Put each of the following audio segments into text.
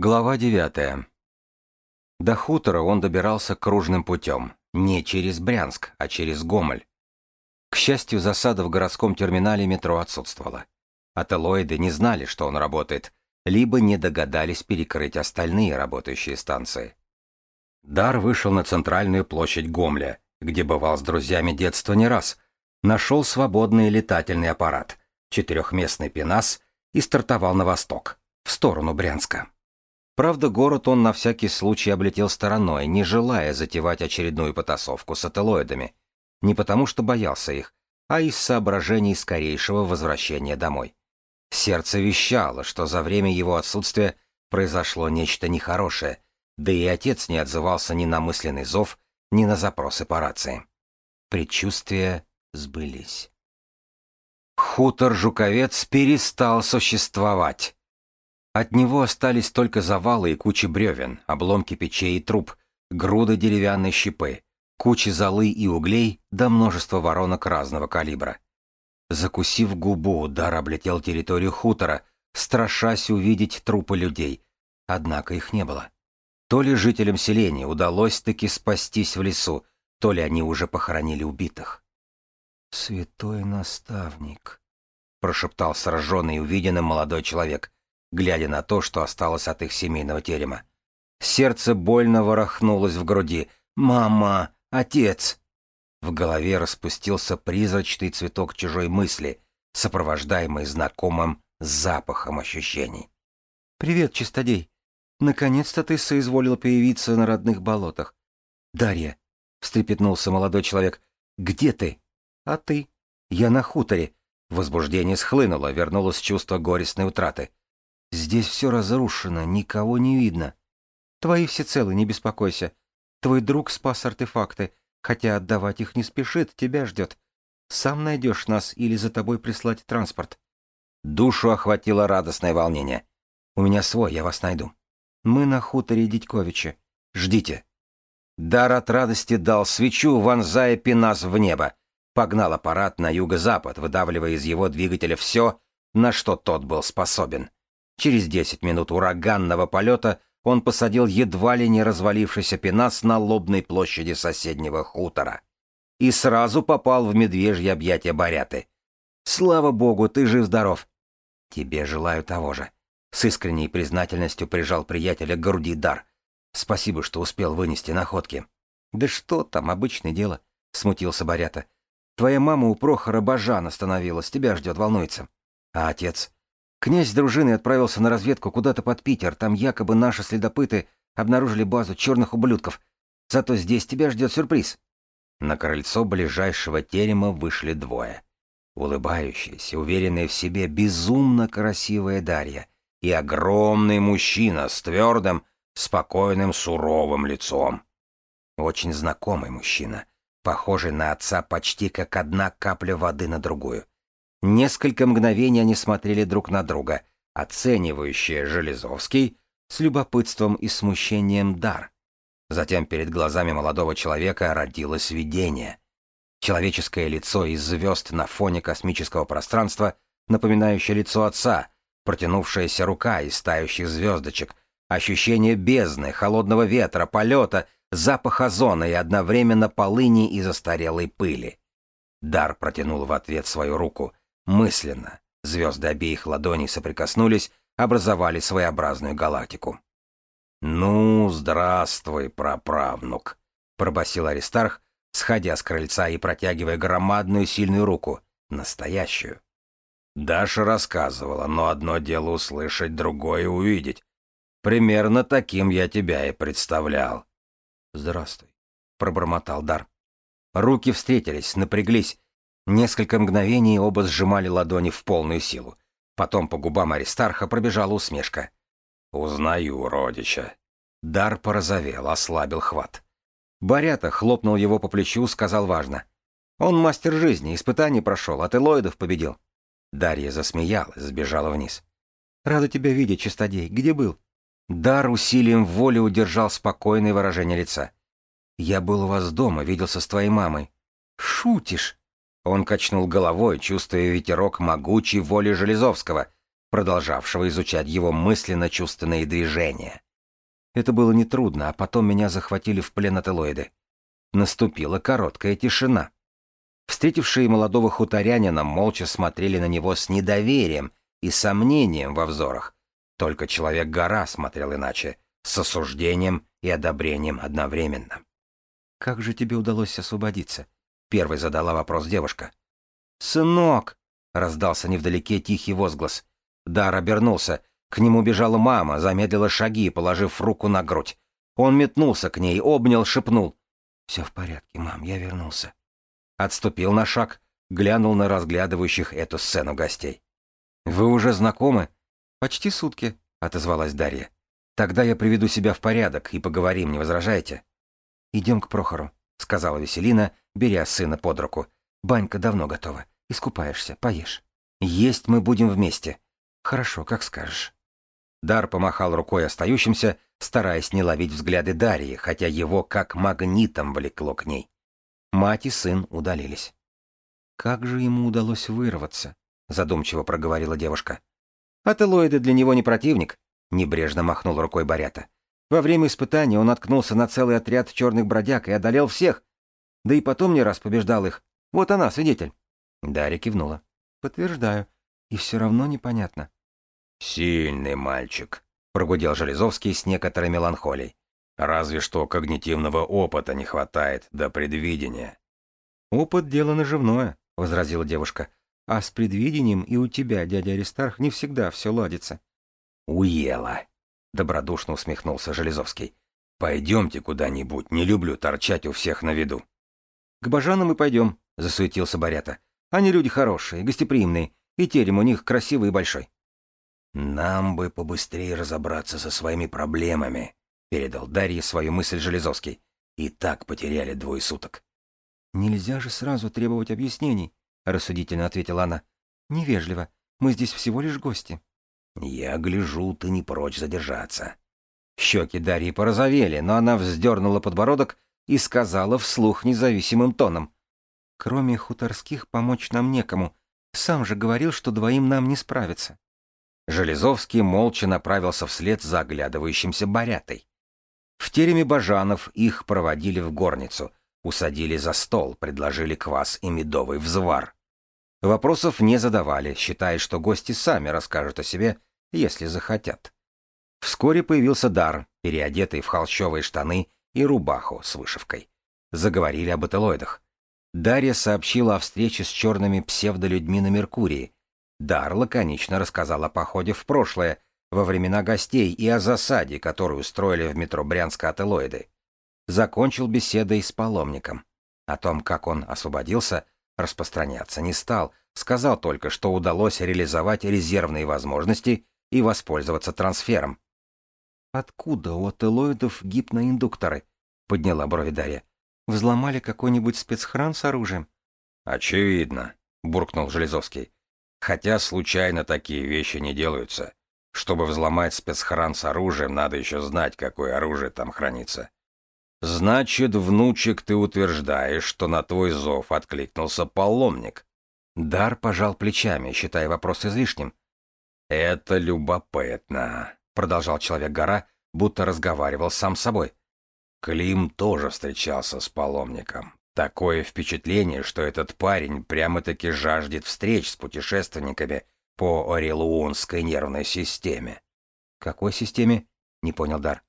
Глава девятая. До хутора он добирался кружным путем, не через Брянск, а через Гомель. К счастью, засада в городском терминале метро отсутствовала. Ателоиды не знали, что он работает, либо не догадались перекрыть остальные работающие станции. Дар вышел на центральную площадь Гомля, где бывал с друзьями детства не раз, нашел свободный летательный аппарат, четырехместный пенас и стартовал на восток, в сторону Брянска. Правда, город он на всякий случай облетел стороной, не желая затевать очередную потасовку с ателоидами. Не потому, что боялся их, а из соображений скорейшего возвращения домой. Сердце вещало, что за время его отсутствия произошло нечто нехорошее, да и отец не отзывался ни на мысленный зов, ни на запросы по рации. Предчувствия сбылись. Хутор Жуковец перестал существовать. От него остались только завалы и кучи бревен, обломки печей и труб, груды деревянной щепы, кучи золы и углей да множество воронок разного калибра. Закусив губу, Дар облетел территорию хутора, страшась увидеть трупы людей. Однако их не было. То ли жителям селения удалось таки спастись в лесу, то ли они уже похоронили убитых. «Святой наставник», — прошептал сраженный увиденным молодой человек глядя на то, что осталось от их семейного терема. Сердце больно ворохнулось в груди. «Мама! Отец!» В голове распустился призрачный цветок чужой мысли, сопровождаемый знакомым запахом ощущений. «Привет, чистодей! Наконец-то ты соизволил появиться на родных болотах. Дарья!» — встрепетнулся молодой человек. «Где ты?» «А ты?» «Я на хуторе». Возбуждение схлынуло, вернулось чувство горестной утраты. Здесь все разрушено, никого не видно. Твои все целы, не беспокойся. Твой друг спас артефакты, хотя отдавать их не спешит, тебя ждет. Сам найдешь нас или за тобой прислать транспорт. Душу охватило радостное волнение. У меня свой, я вас найду. Мы на хуторе Дядьковича. Ждите. Дар от радости дал свечу, вонзая пенас в небо. Погнал аппарат на юго-запад, выдавливая из его двигателя все, на что тот был способен. Через 10 минут ураганного полета он посадил едва ли не развалившийся пенас на лобной площади соседнего хутора. И сразу попал в медвежье объятия Баряты. «Слава богу, ты жив-здоров!» «Тебе желаю того же». С искренней признательностью прижал приятеля к груди дар. «Спасибо, что успел вынести находки». «Да что там, обычное дело», — смутился Барята. «Твоя мама у Прохора Бажан остановилась, тебя ждет, волнуется». «А отец?» Князь с отправился на разведку куда-то под Питер. Там якобы наши следопыты обнаружили базу черных ублюдков. Зато здесь тебя ждет сюрприз. На крыльцо ближайшего терема вышли двое. Улыбающаяся, уверенная в себе, безумно красивая Дарья и огромный мужчина с твердым, спокойным, суровым лицом. Очень знакомый мужчина, похожий на отца почти как одна капля воды на другую. Несколько мгновений они смотрели друг на друга, оценивающие Железовский с любопытством и смущением дар. Затем перед глазами молодого человека родилось видение. Человеческое лицо из звезд на фоне космического пространства, напоминающее лицо отца, протянувшаяся рука из тающих звездочек, ощущение бездны, холодного ветра, полета, запах озона и одновременно полыни и застарелой пыли. Дар протянул в ответ свою руку, мысленно. Звезды обеих ладоней соприкоснулись, образовали своеобразную галактику. «Ну, здравствуй, праправнук», — пробасил Аристарх, сходя с крыльца и протягивая громадную сильную руку, настоящую. Даша рассказывала, но одно дело услышать, другое увидеть. Примерно таким я тебя и представлял. «Здравствуй», — пробормотал Дар. Руки встретились, напряглись, Несколько мгновений оба сжимали ладони в полную силу. Потом по губам Аристарха пробежала усмешка. «Узнаю родича». Дар порозовел, ослабил хват. Барята хлопнул его по плечу, сказал важно. «Он мастер жизни, испытаний прошел, от элоидов победил». Дарья засмеялась, сбежала вниз. «Рада тебя видеть, чистодей. Где был?» Дар усилием воли удержал спокойное выражение лица. «Я был у вас дома, виделся с твоей мамой». «Шутишь?» Он качнул головой, чувствуя ветерок могучей воли Железовского. продолжавшего изучать его мысленно-чувственные движения. Это было нетрудно, а потом меня захватили в плен ателоиды. Наступила короткая тишина. Встретившие молодого хуторянина молча смотрели на него с недоверием и сомнением во взорах. Только человек-гора смотрел иначе, с осуждением и одобрением одновременно. «Как же тебе удалось освободиться?» — первой задала вопрос девушка. «Сынок!» — раздался невдалеке тихий возглас. Дар обернулся. К нему бежала мама, замедлила шаги, положив руку на грудь. Он метнулся к ней, обнял, шепнул. «Все в порядке, мам, я вернулся». Отступил на шаг, глянул на разглядывающих эту сцену гостей. «Вы уже знакомы?» «Почти сутки», — отозвалась Дарья. «Тогда я приведу себя в порядок и поговорим, не возражаете?» «Идем к Прохору», — сказала Веселина, беря сына под руку. «Банька давно готова. Искупаешься, поешь. Есть мы будем вместе. Хорошо, как скажешь». Дар помахал рукой остающимся, стараясь не ловить взгляды Дарьи, хотя его как магнитом влекло к ней. Мать и сын удалились. «Как же ему удалось вырваться?» — задумчиво проговорила девушка. «Ателоиды для него не противник», — небрежно махнул рукой Барята. «Во время испытания он наткнулся на целый отряд черных бродяг и одолел всех. Да и потом не раз побеждал их. Вот она, свидетель». Дарья кивнула. «Подтверждаю. И все равно непонятно». «Сильный мальчик», — прогудел Железовский с некоторой меланхолией. Разве что когнитивного опыта не хватает до предвидения. Опыт — дело наживное, — возразила девушка. А с предвидением и у тебя, дядя Аристарх, не всегда все ладится. Уела, — добродушно усмехнулся Железовский. Пойдемте куда-нибудь, не люблю торчать у всех на виду. К бажанам и пойдем, — засуетился Борята. Они люди хорошие, гостеприимные, и терем у них красивый и большой. Нам бы побыстрее разобраться со своими проблемами, — передал Дарье свою мысль Железовский. «И так потеряли двое суток». «Нельзя же сразу требовать объяснений», — рассудительно ответила она. «Невежливо. Мы здесь всего лишь гости». «Я гляжу, ты не прочь задержаться». Щеки Дарьи порозовели, но она вздернула подбородок и сказала вслух независимым тоном. «Кроме хуторских помочь нам некому. Сам же говорил, что двоим нам не справиться». Железовский молча направился вслед за оглядывающимся Борятой. В тереме Бажанов их проводили в горницу, усадили за стол, предложили квас и медовый взвар. Вопросов не задавали, считая, что гости сами расскажут о себе, если захотят. Вскоре появился Дар, переодетый в холщовые штаны и рубаху с вышивкой. Заговорили об эталоидах. Дарья сообщила о встрече с черными псевдолюдьми на Меркурии. Дар лаконично рассказал о походе в прошлое, во времена гостей и о засаде, которую устроили в метро Брянска ателоиды. Закончил беседой с паломником. О том, как он освободился, распространяться не стал, сказал только, что удалось реализовать резервные возможности и воспользоваться трансфером. «Откуда у ателоидов гипноиндукторы?» — подняла брови Дарья. «Взломали какой-нибудь спецхран с оружием?» «Очевидно», — буркнул Железовский. «Хотя случайно такие вещи не делаются. Чтобы взломать спецхран с оружием, надо еще знать, какое оружие там хранится. Значит, внучек, ты утверждаешь, что на твой зов откликнулся паломник. Дар пожал плечами, считая вопрос излишним. Это любопытно, продолжал человек-гора, будто разговаривал сам с собой. Клим тоже встречался с паломником. Такое впечатление, что этот парень прямо-таки жаждет встреч с путешественниками по орелуунской нервной системе. Какой системе? Не понял Дар.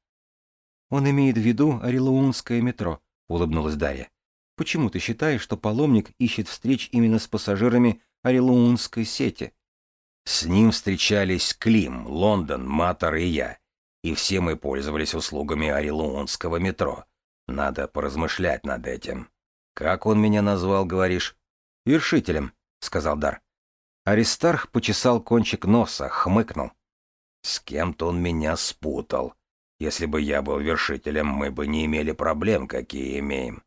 Он имеет в виду орелуунское метро, улыбнулась Дарья. Почему ты считаешь, что паломник ищет встреч именно с пассажирами орелуунской сети? С ним встречались Клим, Лондон, Матер и я. И все мы пользовались услугами орелуунского метро. Надо поразмышлять над этим. Как он меня назвал, говоришь? Вершителем, сказал Дар. Аристарх почесал кончик носа, хмыкнул. С кем-то он меня спутал. Если бы я был вершителем, мы бы не имели проблем, какие имеем.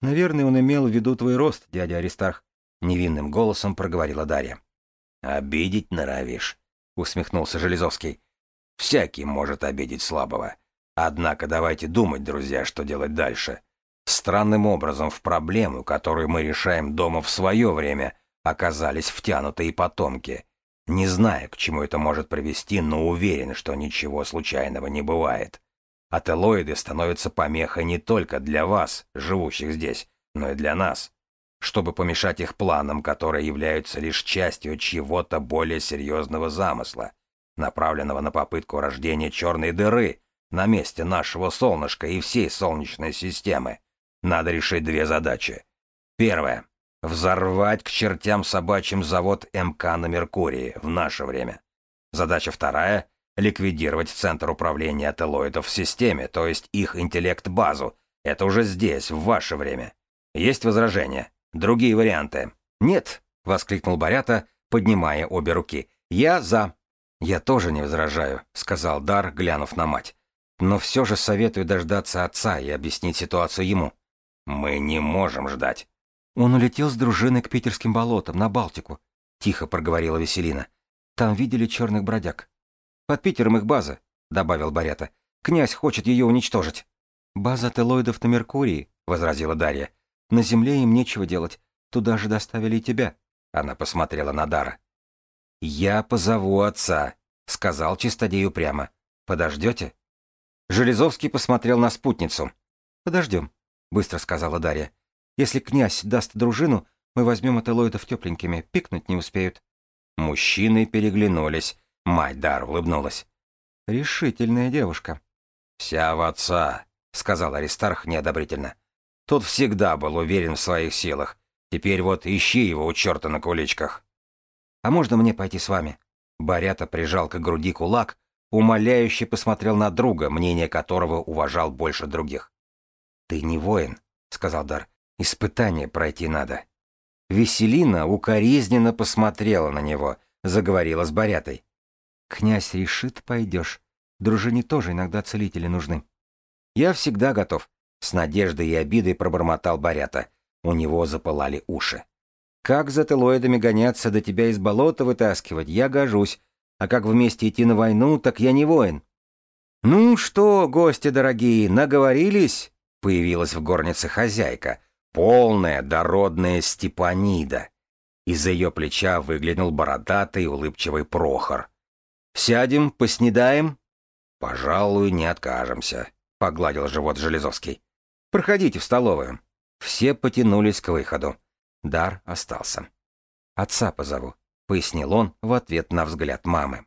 Наверное, он имел в виду твой рост, дядя Аристарх, невинным голосом проговорила Дарья. Обидеть норовишь, усмехнулся Железовский. Всякий может обидеть слабого. Однако давайте думать, друзья, что делать дальше. Странным образом в проблему, которую мы решаем дома в свое время, оказались втянутые потомки. Не знаю, к чему это может привести, но уверен, что ничего случайного не бывает. Ателоиды становятся помехой не только для вас, живущих здесь, но и для нас, чтобы помешать их планам, которые являются лишь частью чего-то более серьезного замысла, направленного на попытку рождения черной дыры на месте нашего солнышка и всей Солнечной системы. Надо решить две задачи. Первая — взорвать к чертям собачьим завод МК на Меркурии в наше время. Задача вторая — ликвидировать центр управления ателоидов в системе, то есть их интеллект-базу. Это уже здесь, в ваше время. Есть возражения? Другие варианты? Нет, воскликнул Барята, поднимая обе руки. Я за. Я тоже не возражаю, сказал Дар, глянув на мать. Но все же советую дождаться отца и объяснить ситуацию ему. Мы не можем ждать. Он улетел с дружиной к питерским болотам, на Балтику, тихо проговорила Веселина. Там видели черных бродяг. Под Питером их база, добавил Барята. Князь хочет ее уничтожить. База телоидов на Меркурии, возразила Дарья. На земле им нечего делать. Туда же доставили и тебя. Она посмотрела на Дара. Я позову отца, сказал чистодею прямо. Подождете? Железовский посмотрел на спутницу. Подождем, быстро сказала Дарья. Если князь даст дружину, мы возьмем ателоидов тепленькими, пикнуть не успеют. Мужчины переглянулись. Мать Дар улыбнулась. Решительная девушка. Вся в отца, сказал Аристарх неодобрительно. Тот всегда был уверен в своих силах. Теперь вот ищи его у черта на куличках. «А можно мне пойти с вами?» Барята прижал к груди кулак, умоляюще посмотрел на друга, мнение которого уважал больше других. «Ты не воин», — сказал Дар. «Испытание пройти надо». Веселина укоризненно посмотрела на него, заговорила с Барятой. «Князь решит, пойдешь. Дружине тоже иногда целители нужны». «Я всегда готов», с надеждой и обидой пробормотал Барята. У него запылали уши. Как за телоидами гоняться, до тебя из болота вытаскивать, я гожусь. А как вместе идти на войну, так я не воин. Ну что, гости дорогие, наговорились? Появилась в горнице хозяйка, полная дородная Степанида. Из-за ее плеча выглянул бородатый улыбчивый Прохор. «Сядем, поснедаем?» «Пожалуй, не откажемся», — погладил живот Железовский. Проходите в столовую». Все потянулись к выходу. Дар остался. «Отца позову», — пояснил он в ответ на взгляд мамы.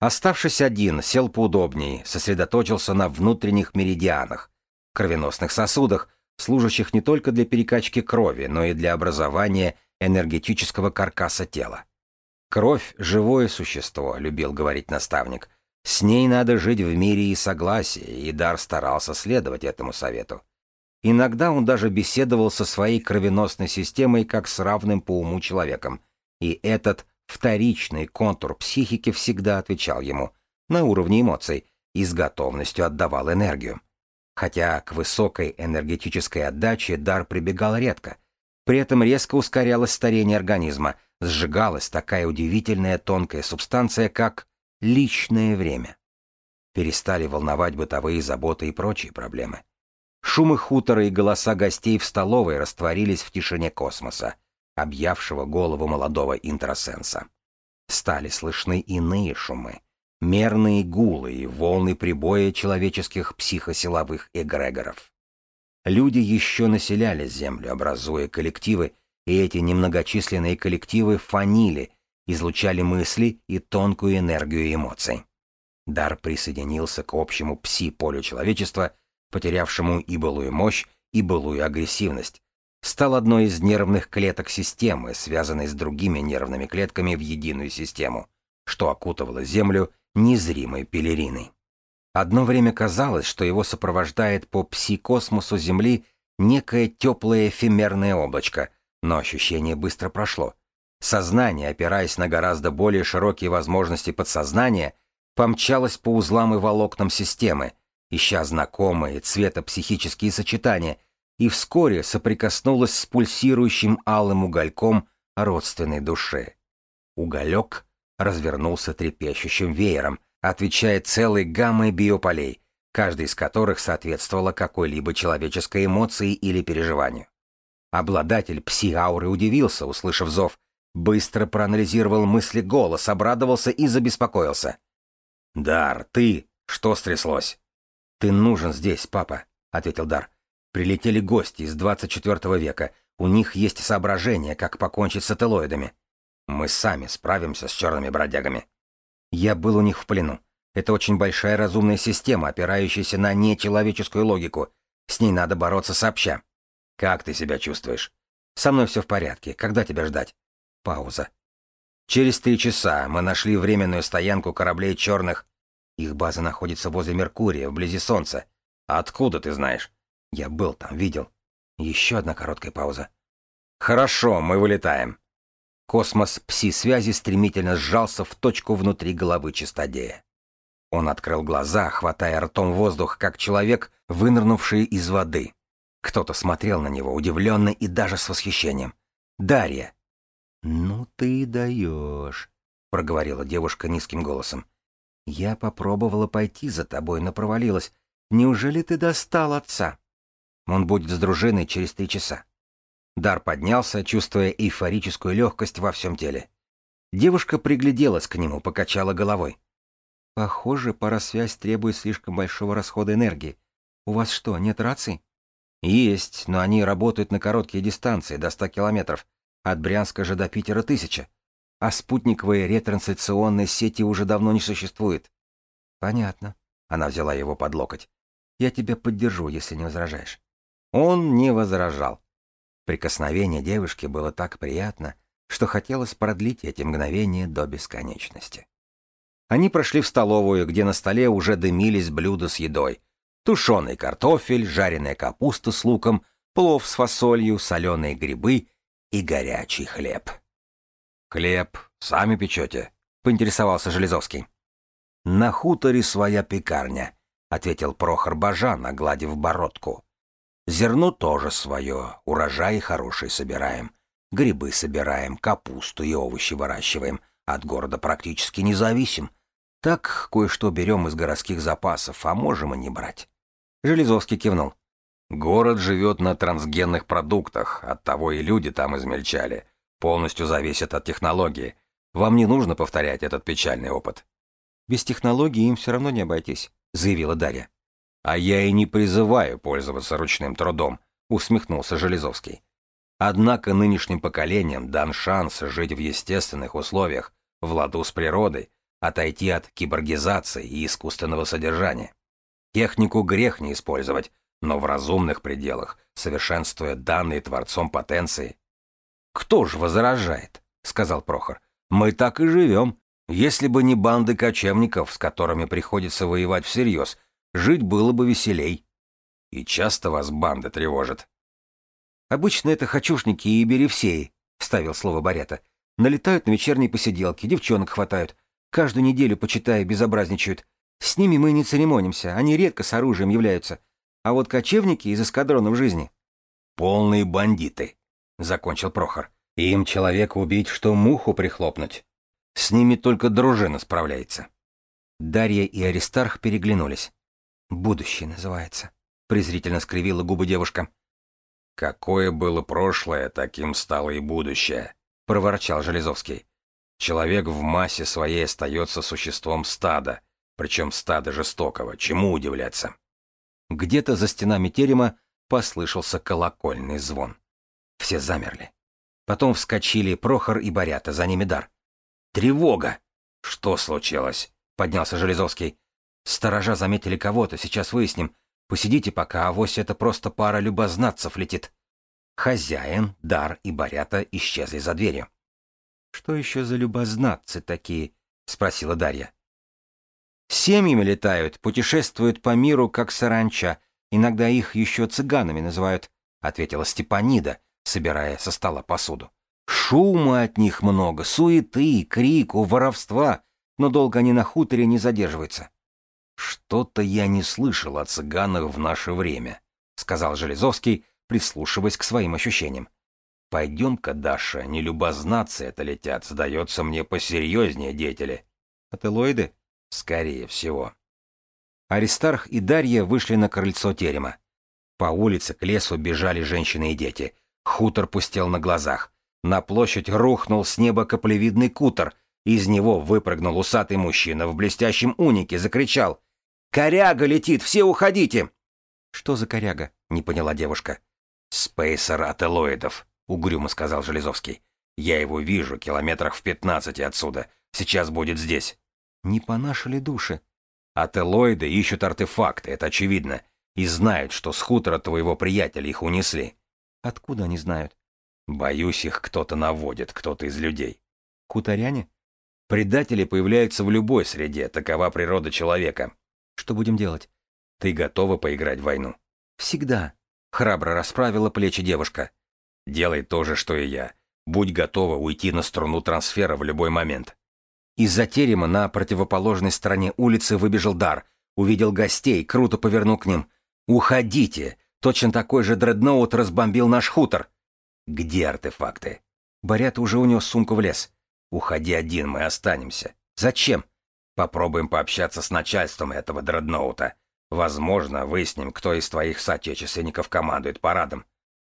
Оставшись один, сел поудобнее, сосредоточился на внутренних меридианах, кровеносных сосудах, служащих не только для перекачки крови, но и для образования энергетического каркаса тела. «Кровь — живое существо», — любил говорить наставник, с ней надо жить в мире и согласии, и Дар старался следовать этому совету. Иногда он даже беседовал со своей кровеносной системой как с равным по уму человеком, и этот вторичный контур психики всегда отвечал ему на уровне эмоций и с готовностью отдавал энергию. Хотя к высокой энергетической отдаче дар прибегал редко. При этом резко ускорялось старение организма, сжигалась такая удивительная тонкая субстанция, как личное время. Перестали волновать бытовые заботы и прочие проблемы. Шумы хутора и голоса гостей в столовой растворились в тишине космоса, объявшего голову молодого интросенса. Стали слышны иные шумы, мерные гулы и волны прибоя человеческих психосиловых эгрегоров. Люди еще населяли Землю, образуя коллективы, и эти немногочисленные коллективы фанили, излучали мысли и тонкую энергию эмоций. Дар присоединился к общему пси-полю человечества, потерявшему и былую мощь, и былую агрессивность, стал одной из нервных клеток системы, связанной с другими нервными клетками в единую систему, что окутывало Землю незримой пелериной. Одно время казалось, что его сопровождает по пси-космосу Земли некое теплое эфемерное облачко, но ощущение быстро прошло — Сознание, опираясь на гораздо более широкие возможности подсознания, помчалось по узлам и волокнам системы, ища знакомые цветопсихические сочетания, и вскоре соприкоснулось с пульсирующим алым угольком родственной души. Уголек развернулся трепещущим веером, отвечая целой гаммой биополей, каждый из которых соответствовала какой-либо человеческой эмоции или переживанию. Обладатель пси-ауры удивился, услышав зов, Быстро проанализировал мысли голос, обрадовался и забеспокоился. «Дар, ты! Что стряслось?» «Ты нужен здесь, папа», — ответил Дар. «Прилетели гости из 24 века. У них есть соображения, как покончить с ателоидами. Мы сами справимся с черными бродягами». Я был у них в плену. Это очень большая разумная система, опирающаяся на нечеловеческую логику. С ней надо бороться сообща. Как ты себя чувствуешь? Со мной все в порядке. Когда тебя ждать? Пауза. Через три часа мы нашли временную стоянку кораблей черных. Их база находится возле Меркурия, вблизи Солнца. Откуда ты знаешь? Я был там, видел. Еще одна короткая пауза. Хорошо, мы вылетаем. Космос пси-связи стремительно сжался в точку внутри головы чистодея. Он открыл глаза, хватая ртом воздух, как человек, вынырнувший из воды. Кто-то смотрел на него удивленно и даже с восхищением. «Дарья!» «Ну ты даешь», — проговорила девушка низким голосом. «Я попробовала пойти за тобой, но провалилась. Неужели ты достал отца?» «Он будет с дружиной через три часа. Дар поднялся, чувствуя эйфорическую легкость во всем теле. Девушка пригляделась к нему, покачала головой. «Похоже, парасвязь требует слишком большого расхода энергии. У вас что, нет раций?» «Есть, но они работают на короткие дистанции, до ста километров. От Брянска же до Питера тысяча. А спутниковые ретрансляционные сети уже давно не существует». «Понятно». Она взяла его под локоть. «Я тебя поддержу, если не возражаешь». Он не возражал. Прикосновение девушки было так приятно, что хотелось продлить эти мгновения до бесконечности. Они прошли в столовую, где на столе уже дымились блюда с едой. Тушеный картофель, жареная капуста с луком, плов с фасолью, соленые грибы и горячий хлеб. «Хлеб сами печете?» — поинтересовался Железовский. «На хуторе своя пекарня», — ответил Прохор Бажан, огладив бородку. Зерно тоже свое, урожай хороший собираем. Грибы собираем, капусту и овощи выращиваем. От города практически не зависим. Так кое-что берем из городских запасов, а можем и не брать. Железовский кивнул. Город живет на трансгенных продуктах, оттого и люди там измельчали. Полностью зависят от технологии. Вам не нужно повторять этот печальный опыт. Без технологии им все равно не обойтись, заявила Дарья. А я и не призываю пользоваться ручным трудом, усмехнулся Железовский. Однако нынешним поколениям дан шанс жить в естественных условиях, в ладу с природой, отойти от киборгизации и искусственного содержания. Технику грех не использовать, но в разумных пределах, совершенствуя данные Творцом потенции. «Кто ж возражает?» — сказал Прохор. «Мы так и живем. Если бы не банды кочевников, с которыми приходится воевать всерьез, Жить было бы веселей. И часто вас банда тревожит. Обычно это хочушники и беревсеи, вставил слово Барета. Налетают на вечерние посиделки, девчонок хватают. Каждую неделю, почитая, безобразничают. С ними мы не церемонимся, они редко с оружием являются. А вот кочевники из эскадронов жизни. Полные бандиты, закончил Прохор. Им человека убить, что муху прихлопнуть. С ними только дружина справляется. Дарья и Аристарх переглянулись. «Будущее называется», — презрительно скривила губы девушка. «Какое было прошлое, таким стало и будущее», — проворчал Железовский. «Человек в массе своей остается существом стада, причем стада жестокого, чему удивляться?» Где-то за стенами терема послышался колокольный звон. Все замерли. Потом вскочили Прохор и Борята, за ними Дар. «Тревога!» «Что случилось?» — поднялся Железовский. Сторожа заметили кого-то, сейчас выясним. Посидите пока, авось это просто пара любознатцев летит. Хозяин, Дар и Борята исчезли за дверью. — Что еще за любознатцы такие? — спросила Дарья. — Семьями летают, путешествуют по миру, как саранча. Иногда их еще цыганами называют, — ответила Степанида, собирая со стола посуду. Шума от них много, суеты, крику, воровства, но долго они на хуторе не задерживаются. «Что-то я не слышал о цыганах в наше время», — сказал Железовский, прислушиваясь к своим ощущениям. «Пойдем-ка, Даша, не любознаться это летят, сдается мне посерьезнее деятели». «Ателоиды?» «Скорее всего». Аристарх и Дарья вышли на крыльцо терема. По улице к лесу бежали женщины и дети. Хутор пустел на глазах. На площадь рухнул с неба каплевидный кутер. Из него выпрыгнул усатый мужчина в блестящем унике, закричал. «Коряга летит! Все уходите!» «Что за коряга?» — не поняла девушка. «Спейсер ателоидов», — угрюмо сказал Железовский. «Я его вижу километрах в пятнадцати отсюда. Сейчас будет здесь». «Не по нашей ли душе?» «Ателоиды ищут артефакты, это очевидно, и знают, что с хутора твоего приятеля их унесли». «Откуда они знают?» «Боюсь, их кто-то наводит, кто-то из людей». «Хуторяне?» «Предатели появляются в любой среде, такова природа человека». «Что будем делать?» «Ты готова поиграть в войну?» «Всегда», — храбро расправила плечи девушка. «Делай то же, что и я. Будь готова уйти на струну трансфера в любой момент». Из-за терема на противоположной стороне улицы выбежал Дар, увидел гостей, круто повернул к ним. «Уходите! Точно такой же дредноут разбомбил наш хутор!» «Где артефакты?» Борят уже унес сумку в лес. «Уходи один, мы останемся». «Зачем?» «Попробуем пообщаться с начальством этого дредноута. Возможно, выясним, кто из твоих соотечественников командует парадом».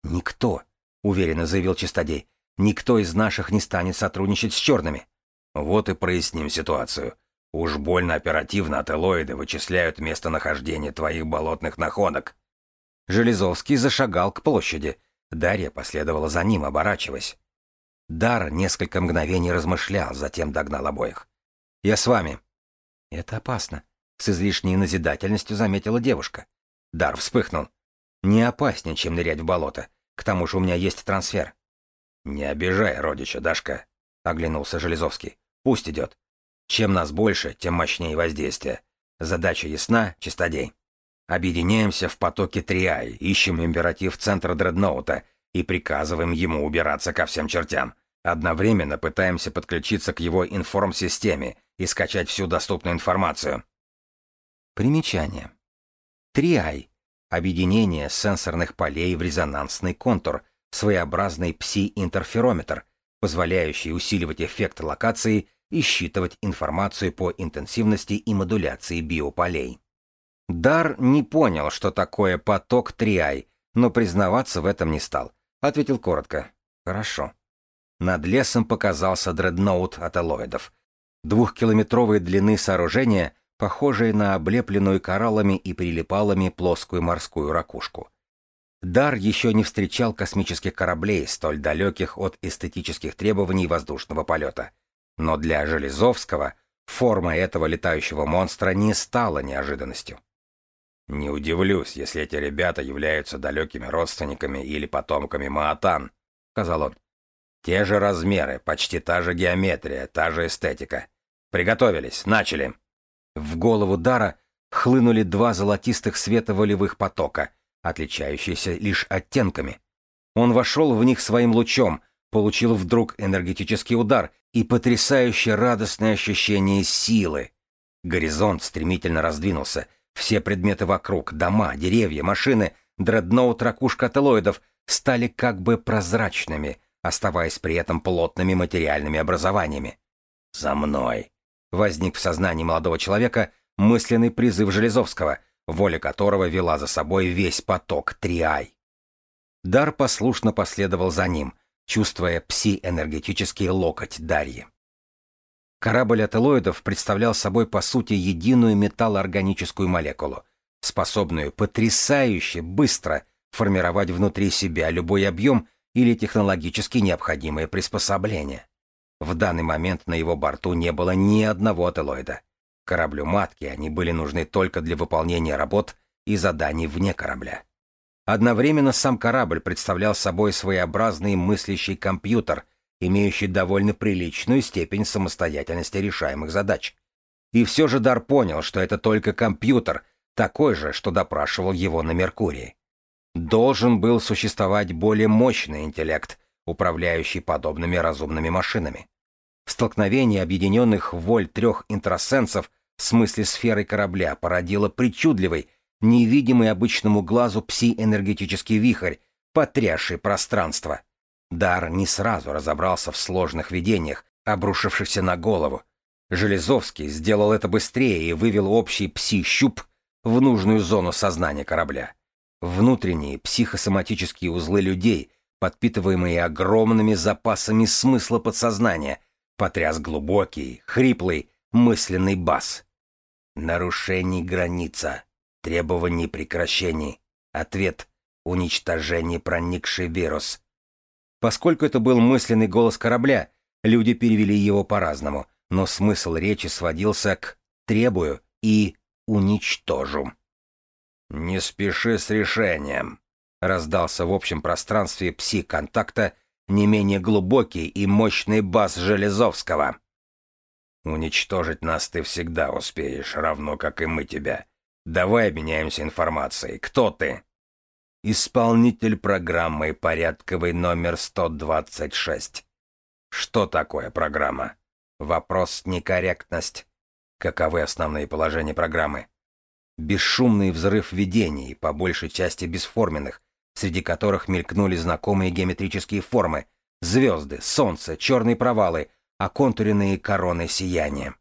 «Никто», — уверенно заявил Чистодей. «Никто из наших не станет сотрудничать с черными». Вот и проясним ситуацию. Уж больно оперативно ателоиды вычисляют местонахождение твоих болотных находок. Железовский зашагал к площади. Дарья последовала за ним, оборачиваясь. Дар несколько мгновений размышлял, затем догнал обоих. «Я с вами». «Это опасно», — с излишней назидательностью заметила девушка. Дар вспыхнул. «Не опаснее, чем нырять в болото. К тому же у меня есть трансфер». «Не обижай родича, Дашка», — оглянулся Железовский. Пусть идет. Чем нас больше, тем мощнее воздействие. Задача ясна, чистодей. Объединяемся в потоке Триай, ищем императив центра дредноута и приказываем ему убираться ко всем чертям. Одновременно пытаемся подключиться к его информсистеме и скачать всю доступную информацию. Примечание. Триай — объединение сенсорных полей в резонансный контур, своеобразный пси-интерферометр, позволяющий усиливать эффект локации и считывать информацию по интенсивности и модуляции биополей. Дар не понял, что такое поток Триай, но признаваться в этом не стал. Ответил коротко. Хорошо. Над лесом показался дредноут ателоидов. Двухкилометровой длины сооружения, похожее на облепленную кораллами и прилипалами плоскую морскую ракушку. Дар еще не встречал космических кораблей, столь далеких от эстетических требований воздушного полета — но для Железовского форма этого летающего монстра не стала неожиданностью. «Не удивлюсь, если эти ребята являются далекими родственниками или потомками Маатан», — сказал он. «Те же размеры, почти та же геометрия, та же эстетика. Приготовились, начали». В голову Дара хлынули два золотистых световолевых потока, отличающиеся лишь оттенками. Он вошел в них своим лучом, получил вдруг энергетический удар и потрясающе радостное ощущение силы. Горизонт стремительно раздвинулся. Все предметы вокруг, дома, деревья, машины, дредноут ракушка ателоидов стали как бы прозрачными, оставаясь при этом плотными материальными образованиями. «За мной!» — возник в сознании молодого человека мысленный призыв Железовского, воля которого вела за собой весь поток Триай. Дар послушно последовал за ним — чувствуя пси-энергетический локоть Дарьи. Корабль ателоидов представлял собой по сути единую металлоорганическую молекулу, способную потрясающе быстро формировать внутри себя любой объем или технологически необходимое приспособление. В данный момент на его борту не было ни одного ателоида. Кораблю матки они были нужны только для выполнения работ и заданий вне корабля. Одновременно сам корабль представлял собой своеобразный мыслящий компьютер, имеющий довольно приличную степень самостоятельности решаемых задач. И все же Дар понял, что это только компьютер, такой же, что допрашивал его на Меркурии. Должен был существовать более мощный интеллект, управляющий подобными разумными машинами. Столкновение объединенных воль трех интросенсов в смысле сферы корабля породило причудливый, невидимый обычному глазу пси-энергетический вихрь, потрясший пространство. Дар не сразу разобрался в сложных видениях, обрушившихся на голову. Железовский сделал это быстрее и вывел общий пси-щуп в нужную зону сознания корабля. Внутренние психосоматические узлы людей, подпитываемые огромными запасами смысла подсознания, потряс глубокий, хриплый, мысленный бас. Нарушений граница, требований прекращений, ответ — уничтожение проникший вирус. Поскольку это был мысленный голос корабля, люди перевели его по-разному, но смысл речи сводился к «требую» и «уничтожу». «Не спеши с решением», — раздался в общем пространстве пси-контакта не менее глубокий и мощный бас Железовского. «Уничтожить нас ты всегда успеешь, равно как и мы тебя. Давай обменяемся информацией. Кто ты?» «Исполнитель программы порядковый номер 126». «Что такое программа?» «Вопрос некорректность». Каковы основные положения программы? Бесшумный взрыв видений, по большей части бесформенных, среди которых мелькнули знакомые геометрические формы, звезды, солнце, черные провалы, оконтуренные короны сияния.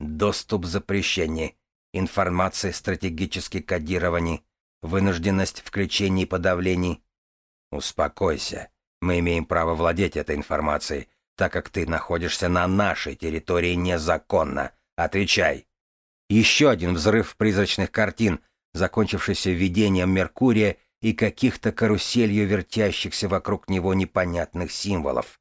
Доступ запрещений, информация стратегически кодирований, вынужденность включений и подавлений. Успокойся, мы имеем право владеть этой информацией, так как ты находишься на нашей территории незаконно. Отвечай. Еще один взрыв призрачных картин, закончившийся видением Меркурия и каких-то каруселью вертящихся вокруг него непонятных символов.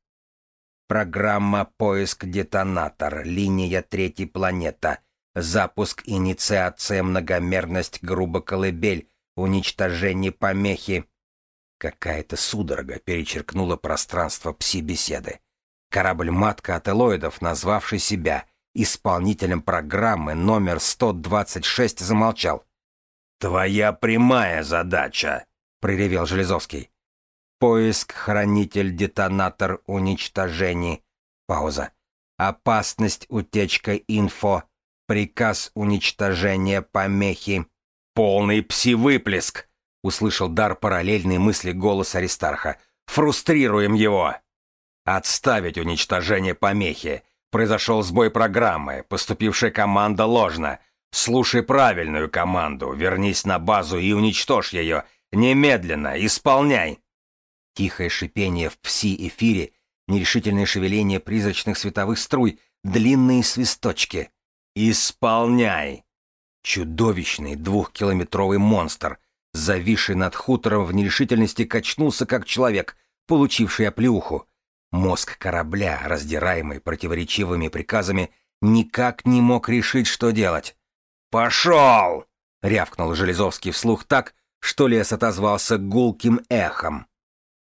Программа «Поиск детонатор», линия третьей планета, запуск инициация многомерность грубо колыбель, уничтожение помехи. Какая-то судорога перечеркнула пространство пси-беседы. Корабль-матка от элоидов, назвавший себя исполнителем программы номер 126, замолчал. «Твоя прямая задача проревел Железовский. Поиск, хранитель, детонатор, уничтожение. Пауза. Опасность, утечка, инфо. Приказ уничтожения, помехи. Полный пси-выплеск, услышал дар параллельной мысли голос Аристарха. Фрустрируем его. Отставить уничтожение помехи. Произошел сбой программы, поступившая команда ложно. Слушай правильную команду, вернись на базу и уничтожь ее, Немедленно! Исполняй!» Тихое шипение в пси-эфире, нерешительное шевеление призрачных световых струй, длинные свисточки. «Исполняй!» Чудовищный двухкилометровый монстр, зависший над хутором в нерешительности, качнулся как человек, получивший оплеуху. Мозг корабля, раздираемый противоречивыми приказами, никак не мог решить, что делать. «Пошел!» — рявкнул Железовский вслух так, что лес отозвался гулким эхом.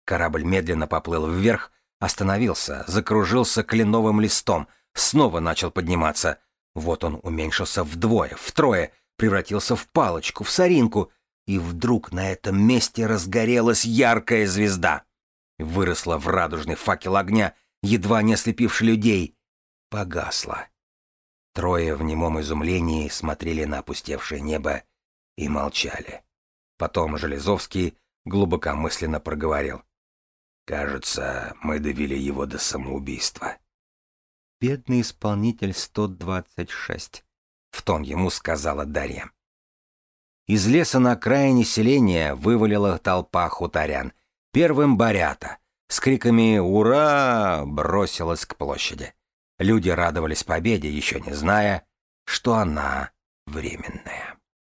Корабль медленно поплыл вверх, остановился, закружился кленовым листом, снова начал подниматься. Вот он уменьшился вдвое, втрое, превратился в палочку, в соринку, и вдруг на этом месте разгорелась яркая звезда. Выросла в радужный факел огня, едва не ослепивший людей. Погасла. Трое в немом изумлении смотрели на опустевшее небо и молчали. Потом Железовский глубокомысленно проговорил. «Кажется, мы довели его до самоубийства». «Бедный исполнитель 126», — в тон ему сказала Дарья. Из леса на окраине селения вывалила толпа хуторян. Первым барята. С криками «Ура!» бросилась к площади. Люди радовались победе, еще не зная, что она временная.